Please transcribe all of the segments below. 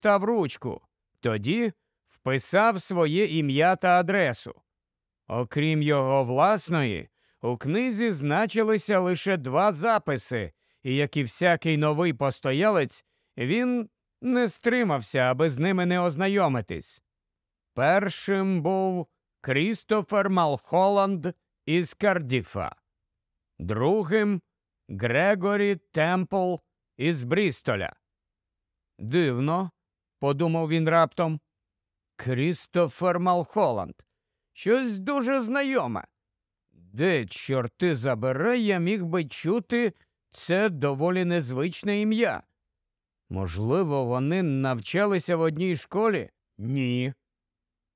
та в ручку. Тоді вписав своє ім'я та адресу. Окрім його власної, у книзі значилися лише два записи, і, як і всякий новий постоялець, він не стримався, аби з ними не ознайомитись. Першим був Крістофер Малхоланд із Кардіфа, другим Грегорі Темпл із Брістоля. Дивно, подумав він раптом. Крістофер Малхоланд. Щось дуже знайоме. Де, чорти забере, я міг би чути це доволі незвичне ім'я. Можливо, вони навчалися в одній школі? Ні.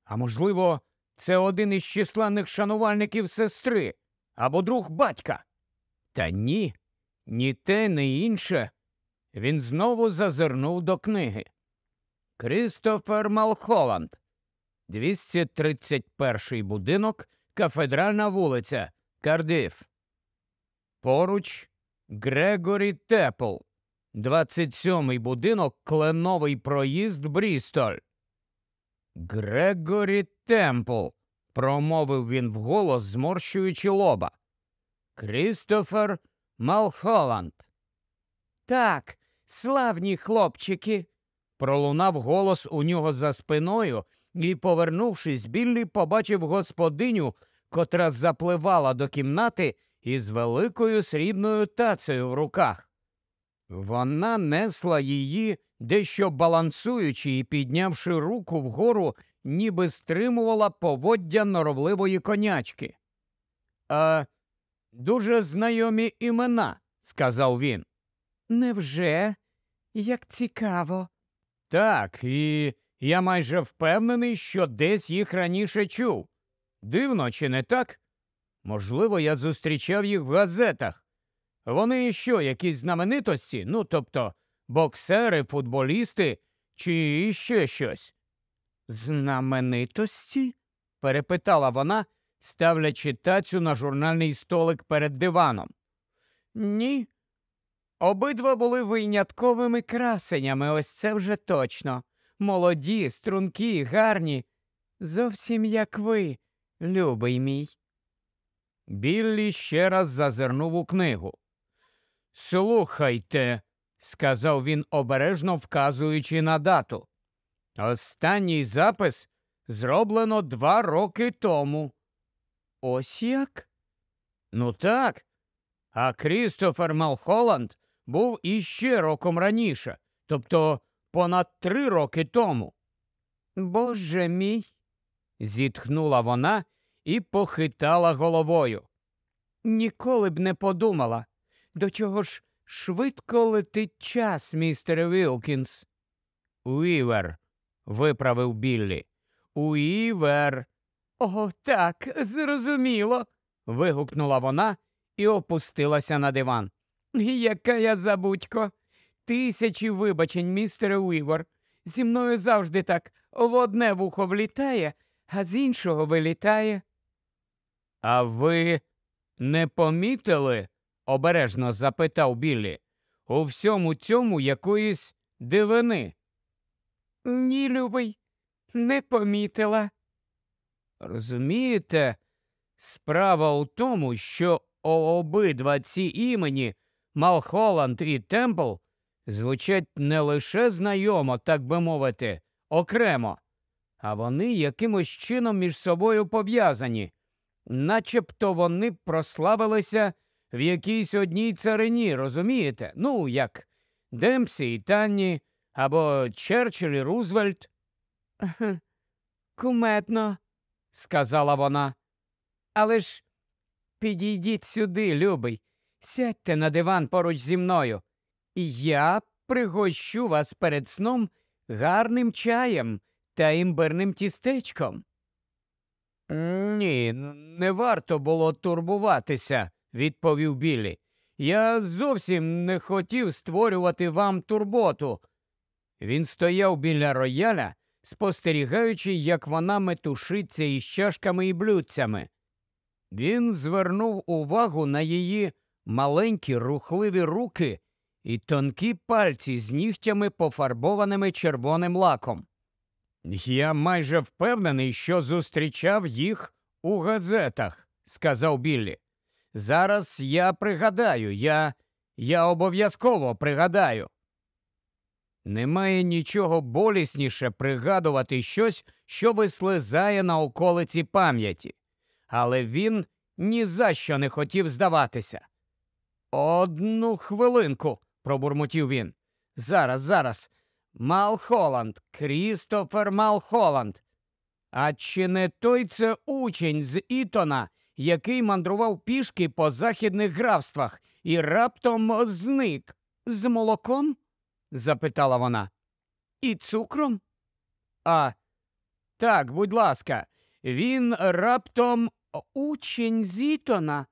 А можливо, це один із численних шанувальників сестри або друг батька. Та ні, ні те, ні інше. Він знову зазирнув до книги. Крістофер Малхоланд, 231 будинок, кафедральна вулиця, Кардиф. Поруч Грегорі Тепл, 27-й будинок, кленовий проїзд Брістоль. Грегорі Темпл, промовив він вголос, зморщуючи лоба. Крістофер Малхоланд. Так, славні хлопчики. Пролунав голос у нього за спиною, і, повернувшись, Біллі побачив господиню, котра запливала до кімнати із великою срібною тацею в руках. Вона несла її, дещо балансуючи і піднявши руку вгору, ніби стримувала поводдя норовливої конячки. А дуже знайомі імена, сказав він. Невже? Як цікаво. Так, і я майже впевнений, що десь їх раніше чув. Дивно, чи не так? Можливо, я зустрічав їх в газетах. Вони що, якісь знаменитості? Ну, тобто, боксери, футболісти чи іще щось? Знаменитості? перепитала вона, ставлячи тацю на журнальний столик перед диваном. Ні. Обидва були винятковими красенями, ось це вже точно. Молоді, стрункі, гарні. Зовсім як ви, любий мій. Біллі ще раз зазирнув у книгу. Слухайте, сказав він обережно вказуючи на дату. Останній запис зроблено два роки тому. Ось як? Ну так. А Крістофер Малхоланд був іще роком раніше, тобто понад три роки тому. Боже мій. зітхнула вона і похитала головою. Ніколи б не подумала, до чого ж швидко летить час, містере Вілкінс. Уівер, виправив Біллі. Уівер. О, так, зрозуміло. вигукнула вона і опустилася на диван. Яка я забудько. Тисячі вибачень, містере Уівер. Зі мною завжди так в одне вухо влітає, а з іншого вилітає. А ви не помітили? обережно запитав Біллі. У всьому цьому якоїсь дивини. Ні, любий, не помітила. Розумієте, справа у тому, що обидва ці імені Малхоланд і Темпл звучать не лише знайомо, так би мовити, окремо, а вони якимось чином між собою пов'язані, начебто вони прославилися в якійсь одній царині, розумієте? Ну, як Демпсі і Танні або Черчилль і Рузвельт. Кумедно, сказала вона. Але ж підійдіть сюди, любий, сядьте на диван поруч зі мною, і я пригощу вас перед сном гарним чаєм та імбирним тістечком. Ні, не варто було турбуватися, відповів Біллі. Я зовсім не хотів створювати вам турботу. Він стояв біля рояля, спостерігаючи, як вона метушиться із чашками і блюдцями. Він звернув увагу на її маленькі рухливі руки і тонкі пальці з нігтями, пофарбованими червоним лаком. Я майже впевнений, що зустрічав їх у газетах, сказав Біллі. Зараз я пригадаю, я, я обов'язково пригадаю. Немає нічого болісніше пригадувати щось, що вислизає на околиці пам'яті, але він ні за що не хотів здаватися. Одну хвилинку, пробурмотів він. Зараз, зараз. Малхоланд, Крістофер Малхоланд. А чи не той це учень з Ітона, який мандрував пішки по західних графствах і раптом зник з молоком? запитала вона. І цукром? А, так, будь ласка, він раптом учень з Ітона?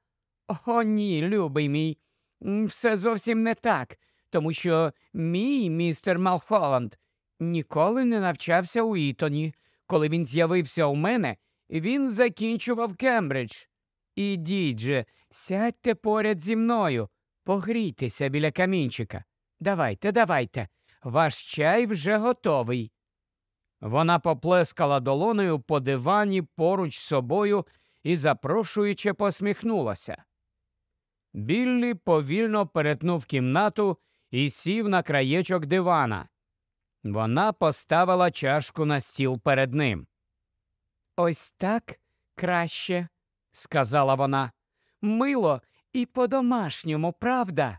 О, ні, любий мій. Все зовсім не так, тому що мій містер Малхоланд ніколи не навчався у Ітоні. Коли він з'явився у мене, він закінчував Кембридж. Ідіть же, сядьте поряд зі мною, погрійтеся біля камінчика. Давайте, давайте, ваш чай вже готовий. Вона поплескала долоною по дивані поруч з собою і запрошуюче посміхнулася. Біллі повільно перетнув кімнату і сів на краєчок дивана. Вона поставила чашку на стіл перед ним. Ось так краще, сказала вона. Мило і по-домашньому, правда?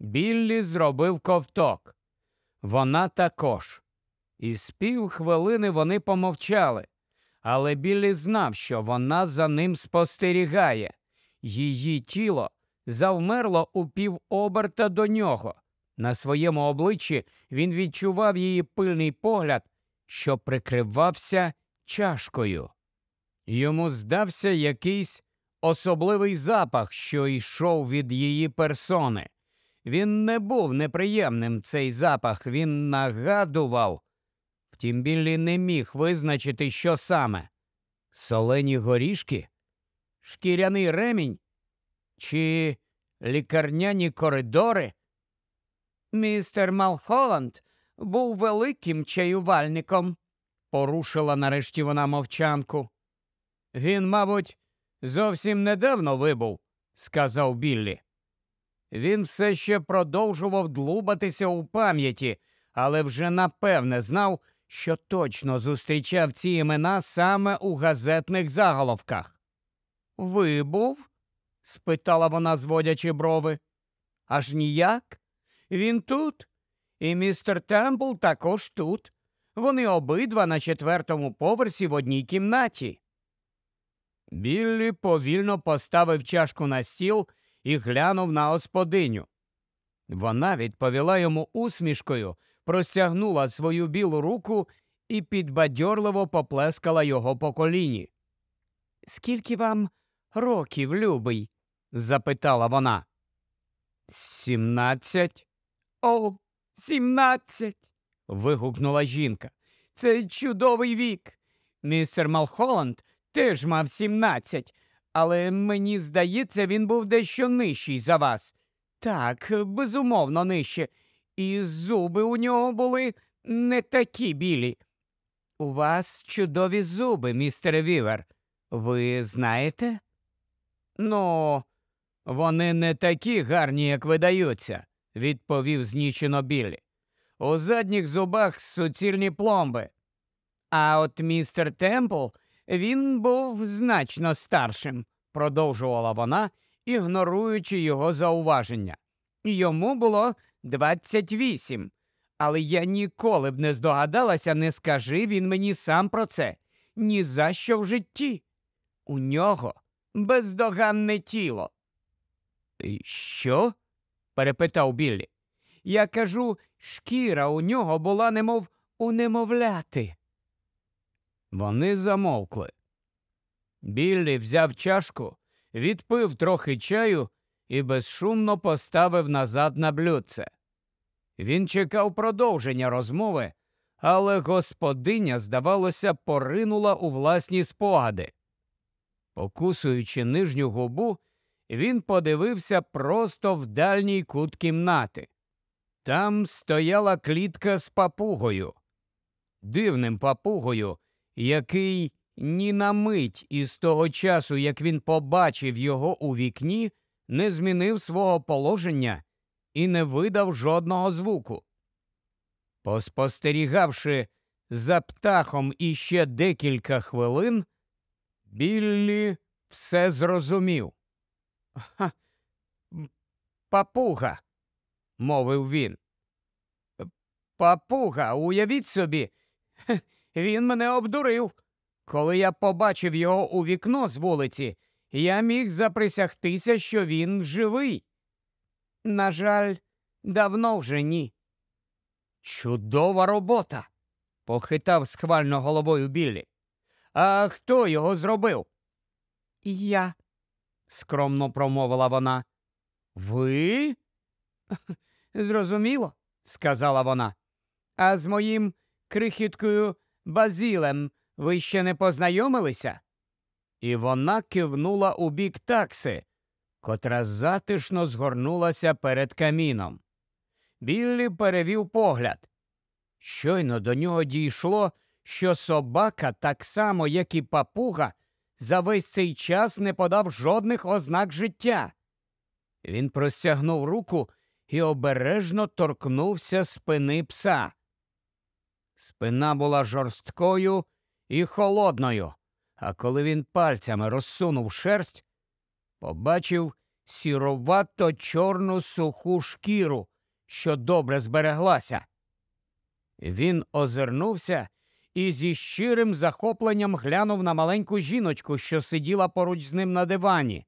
Біллі зробив ковток. Вона також. І з півхвилини вони помовчали, але Біллі знав, що вона за ним спостерігає. Її тіло завмерло у півоберта до нього. На своєму обличчі він відчував її пильний погляд, що прикривався чашкою. Йому здався якийсь особливий запах, що йшов від її персони. Він не був неприємним цей запах, він нагадував. Втім, Біллі не міг визначити, що саме солені горішки, шкіряний ремінь чи лікарняні коридори. Містер Малхоланд був великим чаювальником, порушила нарешті вона мовчанку. Він, мабуть, зовсім недавно вибув, сказав Біллі. Він все ще продовжував длубатися у пам'яті, але вже напевне знав, що точно зустрічав ці імена саме у газетних заголовках. Вибув? спитала вона, зводячи брови. Аж ніяк? Він тут, і містер Темпл також тут. Вони обидва на четвертому поверсі в одній кімнаті. Біллі повільно поставив чашку на стіл і глянув на господиню. Вона відповіла йому усмішкою, простягнула свою білу руку і підбадьорливо поплескала його по коліні. Скільки вам років, любий? запитала вона. Сімнадцять. О, сімнадцять. вигукнула жінка. Це чудовий вік. Містер Малхоланд теж мав сімнадцять, але мені здається, він був дещо нижчий за вас. Так, безумовно, нижче. І зуби у нього були не такі білі. У вас чудові зуби, містере Уівер. Ви знаєте? Ну, вони не такі гарні, як видаються, відповів знічено Біллі. У задніх зубах суцільні пломби. А от містер Темпл він був значно старшим, продовжувала вона, ігноруючи його зауваження. Йому було двадцять вісім. Але я ніколи б не здогадалася, не скажи він мені сам про це. Ні за що в житті. У нього бездоганне тіло. Що? перепитав Біллі. Я кажу, шкіра у нього була немов у немовляти. Вони замовкли. Біллі взяв чашку, відпив трохи чаю і безшумно поставив назад на блюдце. Він чекав продовження розмови, але господиня, здавалося, поринула у власні спогади. Покусуючи нижню губу, він подивився просто в дальній кут кімнати. Там стояла клітка з папугою, дивним папугою, який ні на мить із того часу, як він побачив його у вікні, не змінив свого положення і не видав жодного звуку. Поспостерігавши за птахом іще декілька хвилин, Біллі все зрозумів. «Ха, Папуга, мовив він. Папуга, уявіть собі, він мене обдурив. Коли я побачив його у вікно з вулиці, я міг заприсягтися, що він живий. На жаль, давно вже ні. Чудова робота, похитав схвально головою Біллі. А хто його зробив? Я, скромно промовила вона. Ви? Зрозуміло, сказала вона. А з моїм крихіткою Базілем ви ще не познайомилися? І вона кивнула у бік такси, котра затишно згорнулася перед каміном. Біллі перевів погляд. Щойно до нього дійшло, що собака, так само, як і папуга, за весь цей час не подав жодних ознак життя. Він простягнув руку і обережно торкнувся спини пса. Спина була жорсткою і холодною, а коли він пальцями розсунув шерсть, побачив сіровато чорну суху шкіру, що добре збереглася. Він озирнувся і зі щирим захопленням глянув на маленьку жіночку, що сиділа поруч з ним на дивані.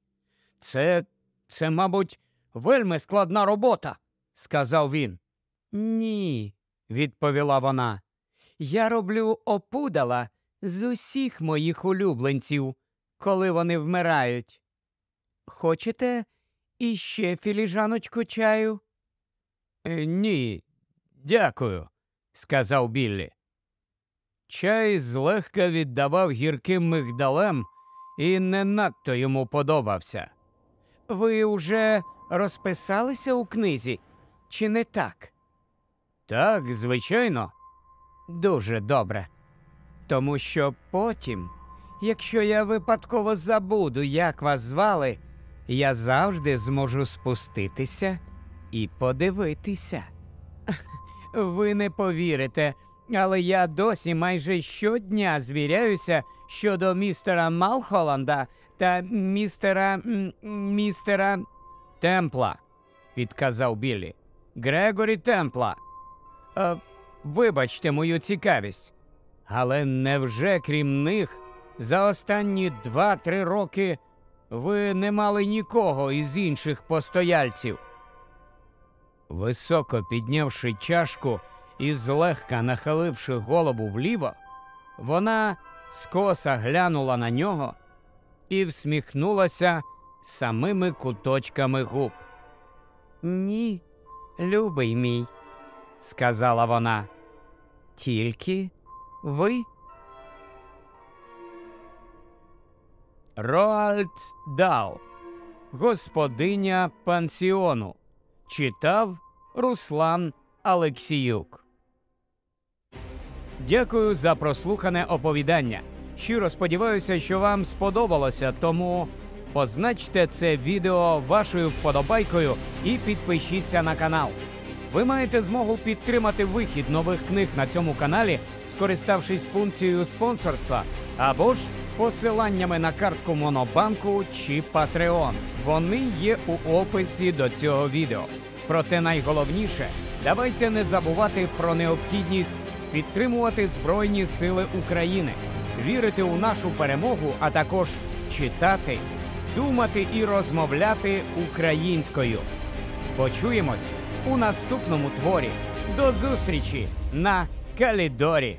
Це, це, мабуть, вельми складна робота, сказав він. Ні, відповіла вона. Я роблю опудала з усіх моїх улюбленців, коли вони вмирають. Хочете іще філіжаночку чаю? «Е, Ні, дякую, сказав Біллі. Чай злегка віддавав гірким мигдалем і не надто йому подобався. Ви уже розписалися у книзі, чи не так? Так, звичайно. Дуже добре. Тому що потім, якщо я випадково забуду, як вас звали, я завжди зможу спуститися і подивитися. Ви не повірите, але я досі майже щодня звіряюся щодо містера Малхоланда та містера містера Темпла, підказав Біллі. Грегорі Темпла. Е, вибачте мою цікавість. Але невже крім них за останні два-три роки ви не мали нікого із інших постояльців? Високо піднявши чашку і злегка нахиливши голову вліво, вона скоса глянула на нього і всміхнулася самими куточками губ. Ні, любий мій, сказала вона. Тільки ви. Роальд Дал, господиня пансіону. Читав Руслан Алексіюк. Дякую за прослухане оповідання. Щиро сподіваюся, що вам сподобалося, тому позначте це відео вашою вподобайкою і підпишіться на канал. Ви маєте змогу підтримати вихід нових книг на цьому каналі, скориставшись функцією спонсорства або ж посиланнями на картку Монобанку чи Patreon. Вони є у описі до цього відео. Проте найголовніше, давайте не забувати про необхідність підтримувати Збройні Сили України, вірити у нашу перемогу, а також читати, думати і розмовляти українською. Почуємось у наступному творі. До зустрічі на Калідорі.